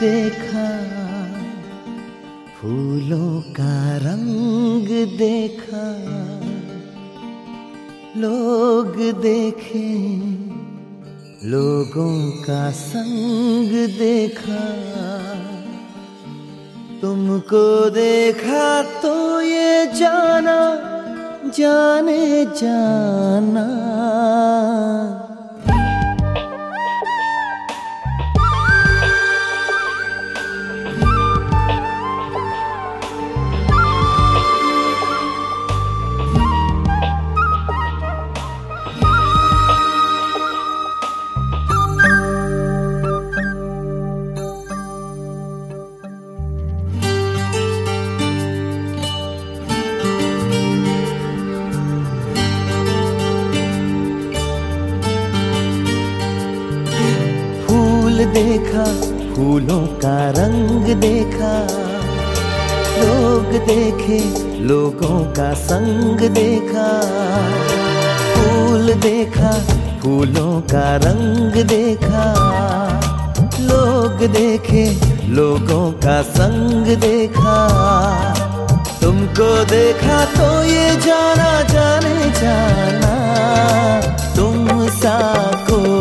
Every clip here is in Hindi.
देखा, फूलों का रंग देखा, लोग देखे, लोगों का संग देखा। तुमको देखा तो ये जाना, जाने जाना। देखा, फूलों का रंग देखा। लोग देखे, लोगों का संग देखा। फूल देखा, फूलों का रंग देखा। लोग देखे, लोगों का संग देखा। तुमको देखा तो ये जाना, जाने जाना। तुम सा कोई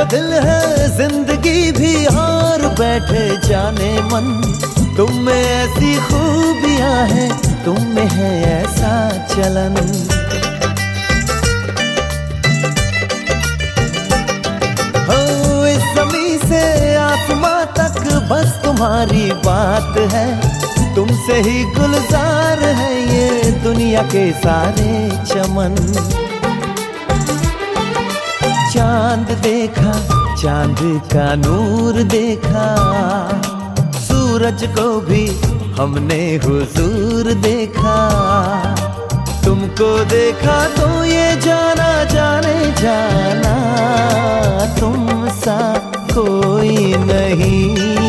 तो दिल है, ज़िंदगी भी हार बैठे जाने मन। तुम में ऐसी खूबियाँ हैं, तुम में है ऐसा चलन। हो, इस से आसमां तक बस तुम्हारी बात है। तुमसे ही गुलजार है ये दुनिया के सारे चमन। चाँद का नूर देखा, सूरज को भी हमने हुजूर देखा। तुमको देखा तो ये जाना, जाने, जाना, तुम सा कोई नहीं।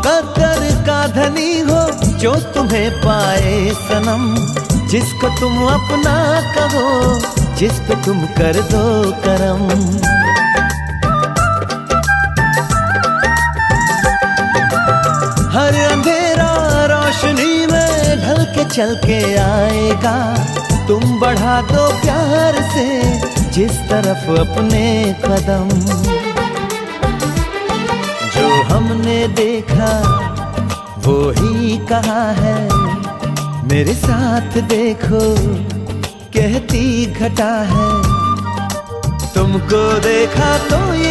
मुकद्दर का धनी हो, जो तुम्हें पाए सनम। जिसको तुम अपना कहो जिस पे तुम कर दो करम। हर अंधेरा रोशनी में ढल के चल के आएगा। तुम बढ़ा दो प्यार से, जिस तरफ़ अपने कदम। हमने देखा, वो ही कहा है? मेरे साथ देखो, कहती घटा है। तुमको देखा तो ये